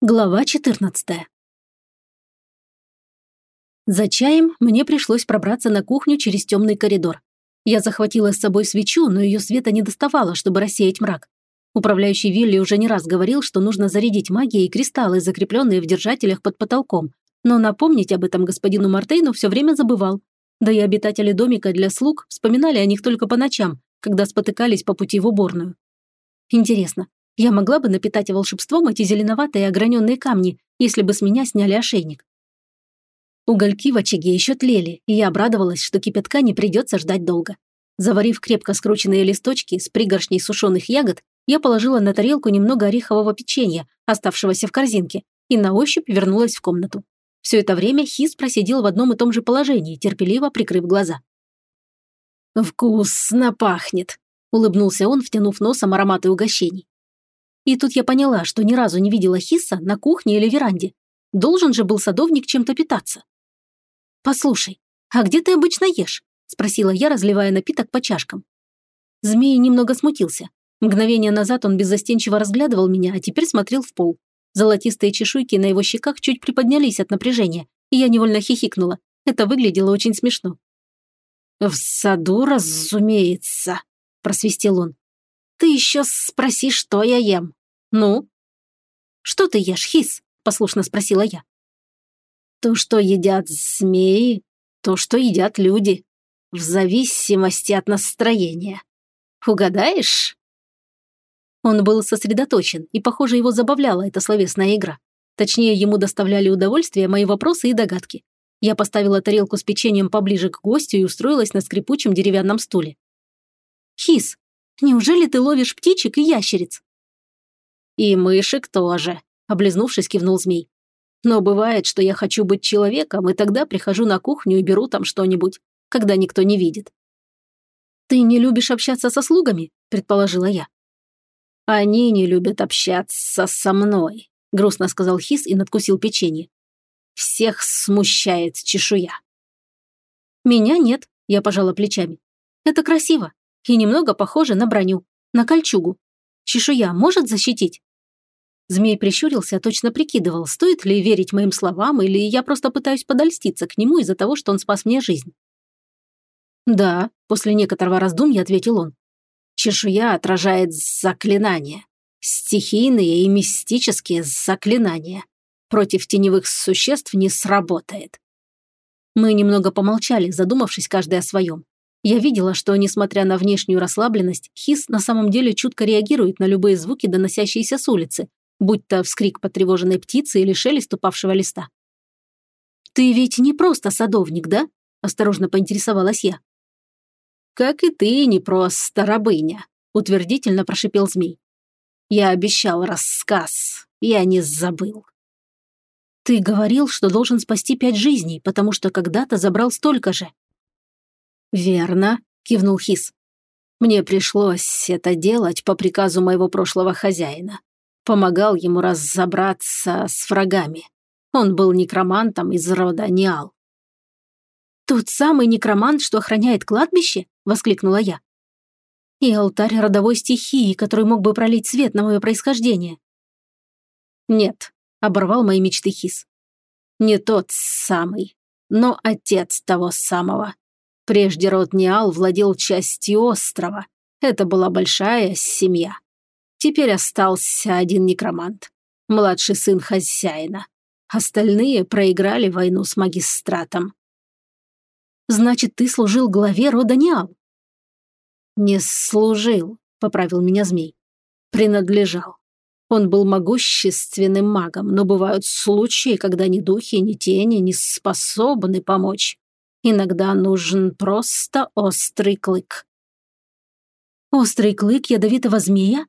Глава 14 За чаем мне пришлось пробраться на кухню через темный коридор. Я захватила с собой свечу, но ее света не доставало, чтобы рассеять мрак. Управляющий Вилли уже не раз говорил, что нужно зарядить магией кристаллы, закрепленные в держателях под потолком, но напомнить об этом господину Мартейну все время забывал. Да и обитатели домика для слуг вспоминали о них только по ночам, когда спотыкались по пути в уборную. Интересно, я могла бы напитать волшебством эти зеленоватые ограненные камни, если бы с меня сняли ошейник. Угольки в очаге еще тлели, и я обрадовалась, что кипятка не придется ждать долго. Заварив крепко скрученные листочки с пригоршней сушеных ягод, я положила на тарелку немного орехового печенья, оставшегося в корзинке, и на ощупь вернулась в комнату. Все это время Хис просидел в одном и том же положении, терпеливо прикрыв глаза. «Вкусно пахнет», – улыбнулся он, втянув носом ароматы угощений. И тут я поняла, что ни разу не видела Хисса на кухне или веранде. Должен же был садовник чем-то питаться. «Послушай, а где ты обычно ешь?» – спросила я, разливая напиток по чашкам. Змей немного смутился. Мгновение назад он беззастенчиво разглядывал меня, а теперь смотрел в пол. Золотистые чешуйки на его щеках чуть приподнялись от напряжения, и я невольно хихикнула. Это выглядело очень смешно. «В саду, разумеется», – просвистел он. «Ты еще спроси, что я ем». «Ну?» «Что ты ешь, Хис?» – послушно спросила я. «То, что едят змеи, то, что едят люди. В зависимости от настроения. Угадаешь?» Он был сосредоточен, и, похоже, его забавляла эта словесная игра. Точнее, ему доставляли удовольствие мои вопросы и догадки. Я поставила тарелку с печеньем поближе к гостю и устроилась на скрипучем деревянном стуле. «Хис, неужели ты ловишь птичек и ящериц?» «И мышек тоже», – облизнувшись, кивнул змей. «Но бывает, что я хочу быть человеком, и тогда прихожу на кухню и беру там что-нибудь, когда никто не видит». «Ты не любишь общаться со слугами?» – предположила я. «Они не любят общаться со мной», – грустно сказал Хис и надкусил печенье. «Всех смущает чешуя». «Меня нет», – я пожала плечами. «Это красиво и немного похоже на броню, на кольчугу. Чешуя может защитить?» Змей прищурился, точно прикидывал, стоит ли верить моим словам, или я просто пытаюсь подольститься к нему из-за того, что он спас мне жизнь. «Да», – после некоторого раздумья ответил он. «Чешуя отражает заклинания. Стихийные и мистические заклинания. Против теневых существ не сработает». Мы немного помолчали, задумавшись каждый о своем. Я видела, что, несмотря на внешнюю расслабленность, Хис на самом деле чутко реагирует на любые звуки, доносящиеся с улицы, будь то вскрик потревоженной птицы или шелест упавшего листа. «Ты ведь не просто садовник, да?» – осторожно поинтересовалась я. «Как и ты, не просто рабыня», – утвердительно прошипел змей. «Я обещал рассказ, я не забыл». «Ты говорил, что должен спасти пять жизней, потому что когда-то забрал столько же». «Верно», – кивнул Хис. «Мне пришлось это делать по приказу моего прошлого хозяина помогал ему разобраться с врагами. Он был некромантом из рода Ниал. «Тот самый некромант, что охраняет кладбище?» – воскликнула я. «И алтарь родовой стихии, который мог бы пролить свет на мое происхождение». «Нет», – оборвал мои мечты Хис. «Не тот самый, но отец того самого. Прежде род Ниал владел частью острова. Это была большая семья. Теперь остался один некромант, младший сын хозяина. Остальные проиграли войну с магистратом. «Значит, ты служил главе рода Ниал?» «Не служил», — поправил меня змей. «Принадлежал. Он был могущественным магом, но бывают случаи, когда ни духи, ни тени не способны помочь. Иногда нужен просто острый клык». «Острый клык ядовитого змея?»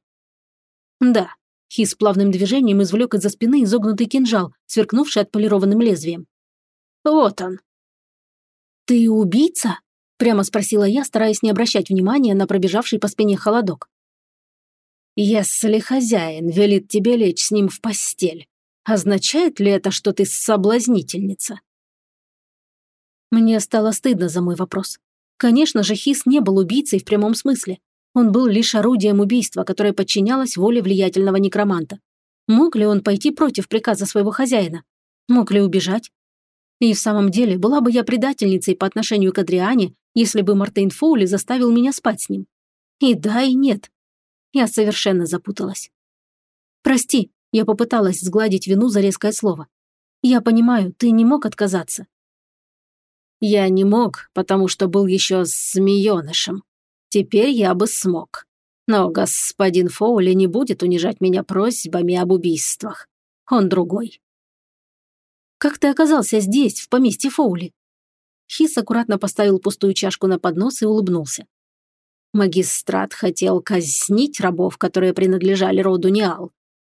«Да». Хис плавным движением извлек из-за спины изогнутый кинжал, сверкнувший отполированным лезвием. «Вот он». «Ты убийца?» – прямо спросила я, стараясь не обращать внимания на пробежавший по спине холодок. «Если хозяин велит тебе лечь с ним в постель, означает ли это, что ты соблазнительница?» Мне стало стыдно за мой вопрос. Конечно же, Хис не был убийцей в прямом смысле. Он был лишь орудием убийства, которое подчинялось воле влиятельного некроманта. Мог ли он пойти против приказа своего хозяина? Мог ли убежать? И в самом деле, была бы я предательницей по отношению к Адриане, если бы Мартейн Фоули заставил меня спать с ним. И да, и нет. Я совершенно запуталась. «Прости», – я попыталась сгладить вину за резкое слово. «Я понимаю, ты не мог отказаться». «Я не мог, потому что был еще змеенышем. Теперь я бы смог. Но господин Фоули не будет унижать меня просьбами об убийствах. Он другой». «Как ты оказался здесь, в поместье Фоули?» Хис аккуратно поставил пустую чашку на поднос и улыбнулся. Магистрат хотел казнить рабов, которые принадлежали роду Ниал.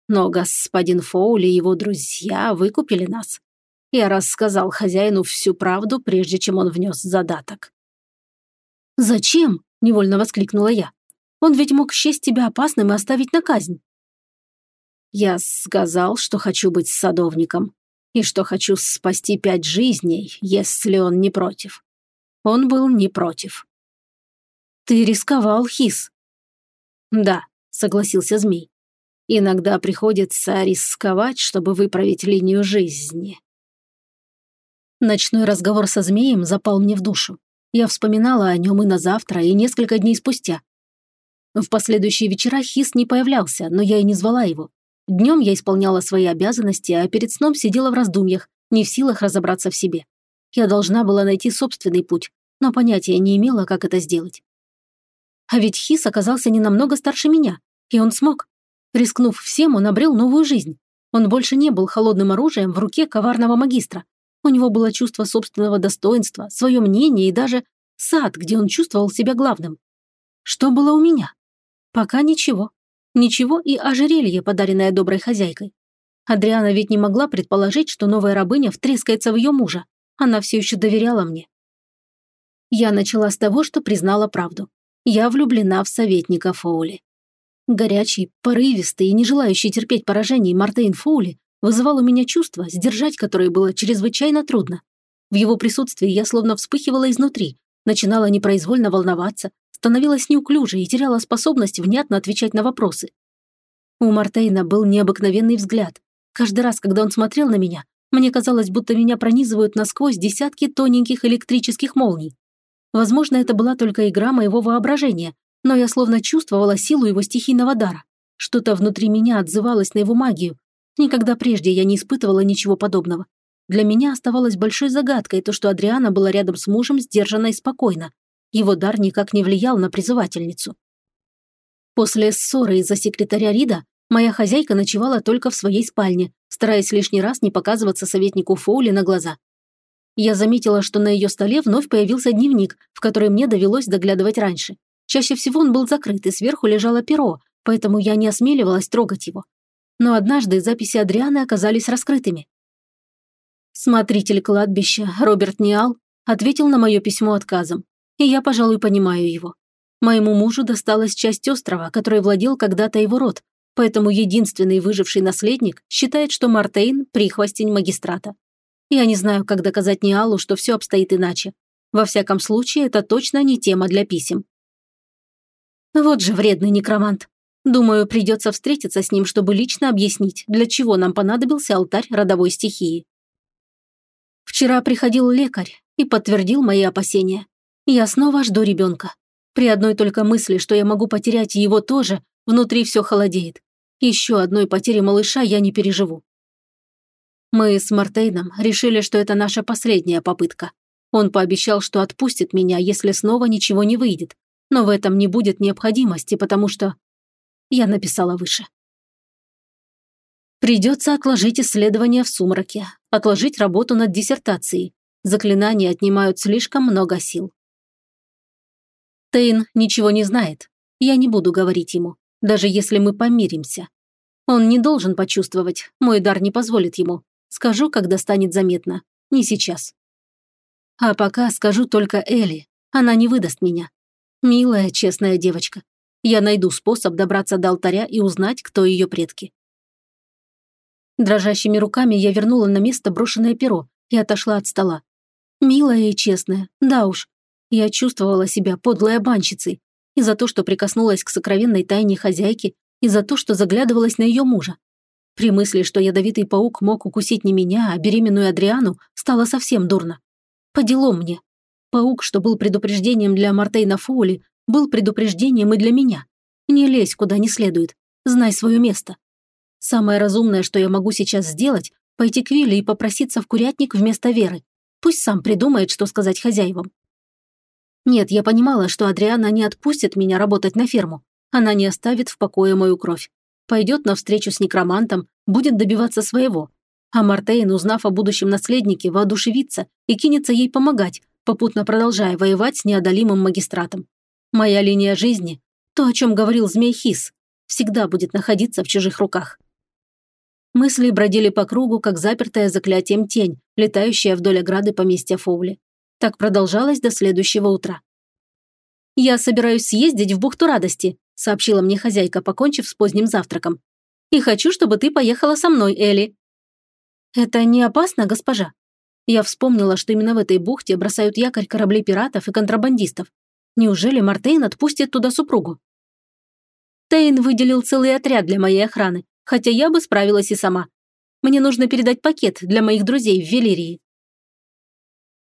Но господин Фоули и его друзья выкупили нас. Я рассказал хозяину всю правду, прежде чем он внес задаток. «Зачем?» – невольно воскликнула я. «Он ведь мог счесть тебя опасным и оставить на казнь». Я сказал, что хочу быть садовником и что хочу спасти пять жизней, если он не против. Он был не против. «Ты рисковал, Хис». «Да», — согласился змей. «Иногда приходится рисковать, чтобы выправить линию жизни». Ночной разговор со змеем запал мне в душу. Я вспоминала о нем и на завтра, и несколько дней спустя. В последующие вечера Хис не появлялся, но я и не звала его. Днем я исполняла свои обязанности, а перед сном сидела в раздумьях, не в силах разобраться в себе. Я должна была найти собственный путь, но понятия не имела, как это сделать. А ведь Хис оказался не намного старше меня, и он смог. Рискнув всем, он обрел новую жизнь. Он больше не был холодным оружием в руке коварного магистра. У него было чувство собственного достоинства, свое мнение и даже сад, где он чувствовал себя главным. Что было у меня? Пока ничего. Ничего и ожерелье, подаренное доброй хозяйкой. Адриана ведь не могла предположить, что новая рабыня втрескается в ее мужа. Она все еще доверяла мне. Я начала с того, что признала правду. Я влюблена в советника Фоули. Горячий, порывистый и не желающий терпеть поражений Мартейн Фоули вызывал у меня чувства, сдержать которые было чрезвычайно трудно. В его присутствии я словно вспыхивала изнутри, начинала непроизвольно волноваться, становилась неуклюжей и теряла способность внятно отвечать на вопросы. У Мартейна был необыкновенный взгляд. Каждый раз, когда он смотрел на меня, мне казалось, будто меня пронизывают насквозь десятки тоненьких электрических молний. Возможно, это была только игра моего воображения, но я словно чувствовала силу его стихийного дара. Что-то внутри меня отзывалось на его магию. Никогда прежде я не испытывала ничего подобного. Для меня оставалось большой загадкой то, что Адриана была рядом с мужем сдержанно и спокойно. Его дар никак не влиял на призывательницу. После ссоры из-за секретаря Рида моя хозяйка ночевала только в своей спальне, стараясь лишний раз не показываться советнику Фоули на глаза. Я заметила, что на ее столе вновь появился дневник, в который мне довелось доглядывать раньше. Чаще всего он был закрыт, и сверху лежало перо, поэтому я не осмеливалась трогать его. Но однажды записи Адрианы оказались раскрытыми. Смотритель кладбища Роберт Ниал ответил на мое письмо отказом, и я, пожалуй, понимаю его. Моему мужу досталась часть острова, которой владел когда-то его род, поэтому единственный выживший наследник считает, что Мартейн – прихвостень магистрата. Я не знаю, как доказать Ниалу, что все обстоит иначе. Во всяком случае, это точно не тема для писем. Вот же вредный некромант. Думаю, придется встретиться с ним, чтобы лично объяснить, для чего нам понадобился алтарь родовой стихии. Вчера приходил лекарь и подтвердил мои опасения. Я снова жду ребенка. При одной только мысли, что я могу потерять его тоже, внутри все холодеет. Еще одной потери малыша я не переживу. Мы с Мартейном решили, что это наша последняя попытка. Он пообещал, что отпустит меня, если снова ничего не выйдет. Но в этом не будет необходимости, потому что... Я написала выше. Придется отложить исследования в сумраке, отложить работу над диссертацией. Заклинания отнимают слишком много сил. Тейн ничего не знает. Я не буду говорить ему, даже если мы помиримся. Он не должен почувствовать, мой дар не позволит ему. Скажу, когда станет заметно. Не сейчас. А пока скажу только Элли. Она не выдаст меня. Милая, честная девочка. Я найду способ добраться до алтаря и узнать, кто ее предки. Дрожащими руками я вернула на место брошенное перо и отошла от стола. Милая и честная, да уж. Я чувствовала себя подлой обманщицей. И за то, что прикоснулась к сокровенной тайне хозяйки, и за то, что заглядывалась на ее мужа. При мысли, что ядовитый паук мог укусить не меня, а беременную Адриану, стало совсем дурно. По делам мне. Паук, что был предупреждением для Мартейна Фоули, был предупреждением и для меня. Не лезь куда не следует. Знай свое место. Самое разумное, что я могу сейчас сделать, пойти к Вилле и попроситься в курятник вместо Веры. Пусть сам придумает, что сказать хозяевам. Нет, я понимала, что Адриана не отпустит меня работать на ферму. Она не оставит в покое мою кровь. Пойдет навстречу с некромантом, будет добиваться своего. А Мартейн, узнав о будущем наследнике, воодушевится и кинется ей помогать, попутно продолжая воевать с неодолимым магистратом. Моя линия жизни, то, о чем говорил Змей Хис, всегда будет находиться в чужих руках. Мысли бродили по кругу, как запертая заклятием тень, летающая вдоль ограды поместья Фоули. Так продолжалось до следующего утра. «Я собираюсь съездить в бухту радости», сообщила мне хозяйка, покончив с поздним завтраком. «И хочу, чтобы ты поехала со мной, Элли». «Это не опасно, госпожа?» Я вспомнила, что именно в этой бухте бросают якорь корабли пиратов и контрабандистов. Неужели Мартейн отпустит туда супругу? Тейн выделил целый отряд для моей охраны, хотя я бы справилась и сама. Мне нужно передать пакет для моих друзей в Велирии.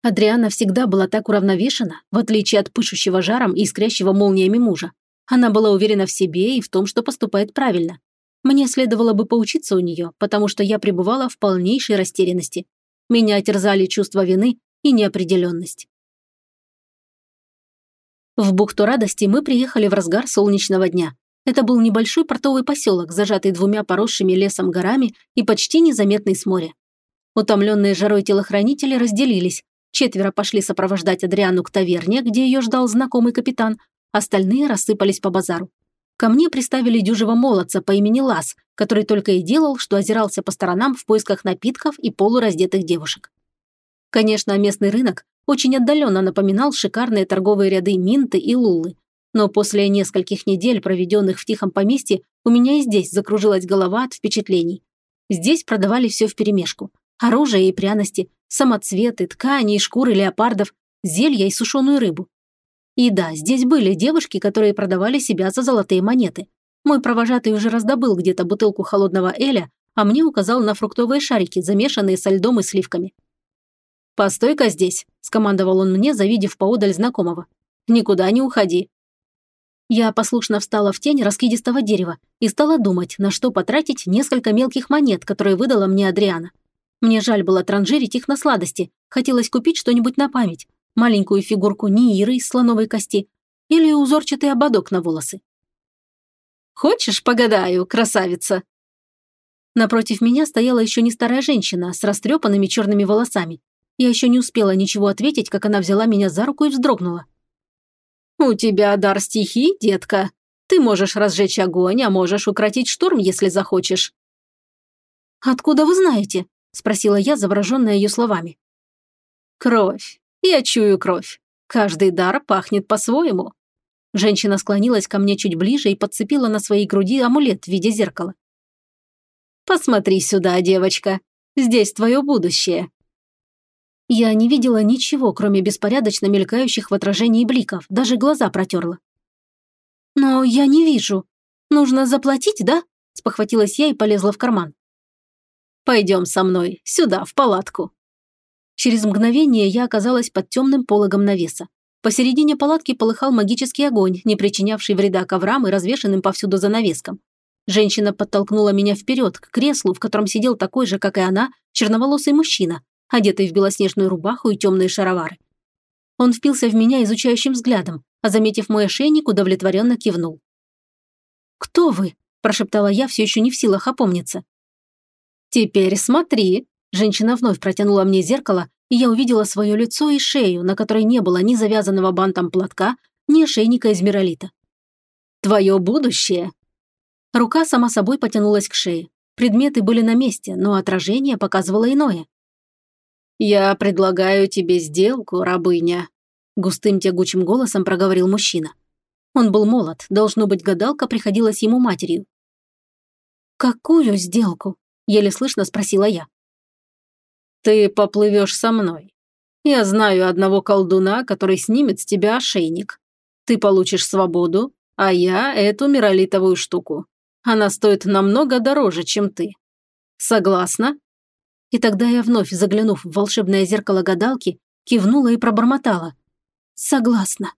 Адриана всегда была так уравновешена, в отличие от пышущего жаром и искрящего молниями мужа. Она была уверена в себе и в том, что поступает правильно. Мне следовало бы поучиться у нее, потому что я пребывала в полнейшей растерянности. Меня терзали чувство вины и неопределенность. В бухту радости мы приехали в разгар солнечного дня. Это был небольшой портовый поселок, зажатый двумя поросшими лесом горами и почти незаметный с моря. Утомленные жарой телохранители разделились. Четверо пошли сопровождать Адриану к таверне, где ее ждал знакомый капитан, остальные рассыпались по базару. Ко мне приставили дюжего молодца по имени Лас, который только и делал, что озирался по сторонам в поисках напитков и полураздетых девушек. Конечно, местный рынок очень отдаленно напоминал шикарные торговые ряды Минты и Лулы, но после нескольких недель, проведенных в тихом поместье, у меня и здесь закружилась голова от впечатлений. Здесь продавали все вперемешку. Оружие и пряности, самоцветы, ткани и шкуры леопардов, зелья и сушеную рыбу. И да, здесь были девушки, которые продавали себя за золотые монеты. Мой провожатый уже раздобыл где-то бутылку холодного эля, а мне указал на фруктовые шарики, замешанные со льдом и сливками. «Постой-ка здесь», – скомандовал он мне, завидев поодаль знакомого. «Никуда не уходи. Я послушно встала в тень раскидистого дерева и стала думать, на что потратить несколько мелких монет, которые выдала мне Адриана. Мне жаль было транжирить их на сладости, хотелось купить что-нибудь на память, маленькую фигурку Нииры из слоновой кости или узорчатый ободок на волосы. «Хочешь, погадаю, красавица?» Напротив меня стояла еще не старая женщина с растрепанными черными волосами. Я еще не успела ничего ответить, как она взяла меня за руку и вздрогнула. «У тебя дар стихий, детка. Ты можешь разжечь огонь, а можешь укротить шторм, если захочешь». «Откуда вы знаете?» – спросила я, завороженная ее словами. «Кровь. Я чую кровь. Каждый дар пахнет по-своему». Женщина склонилась ко мне чуть ближе и подцепила на своей груди амулет в виде зеркала. «Посмотри сюда, девочка. Здесь твое будущее. Я не видела ничего, кроме беспорядочно мелькающих в отражении бликов, даже глаза протерла. «Но я не вижу. Нужно заплатить, да?» – спохватилась я и полезла в карман. «Пойдем со мной, сюда, в палатку». Через мгновение я оказалась под темным пологом навеса. Посередине палатки полыхал магический огонь, не причинявший вреда коврам и развешенным повсюду занавескам. Женщина подтолкнула меня вперед, к креслу, в котором сидел такой же, как и она, черноволосый мужчина, одетый в белоснежную рубаху и темные шаровары. Он впился в меня изучающим взглядом, а, заметив мой ошейник, удовлетворенно кивнул. «Кто вы?» – прошептала я, все еще не в силах опомниться. «Теперь смотри!» – женщина вновь протянула мне зеркало, и я увидела свое лицо и шею, на которой не было ни завязанного бантом платка, ни ошейника из миролита. «Твое будущее!» Рука сама собой потянулась к шее. Предметы были на месте, но отражение показывало иное. «Я предлагаю тебе сделку, рабыня», – густым тягучим голосом проговорил мужчина. Он был молод, должно быть, гадалка приходилась ему матерью. «Какую сделку?» – еле слышно спросила я. «Ты поплывешь со мной. Я знаю одного колдуна, который снимет с тебя ошейник. Ты получишь свободу, а я эту миролитовую штуку. Она стоит намного дороже, чем ты. Согласна?» И тогда я вновь, заглянув в волшебное зеркало гадалки, кивнула и пробормотала. «Согласна».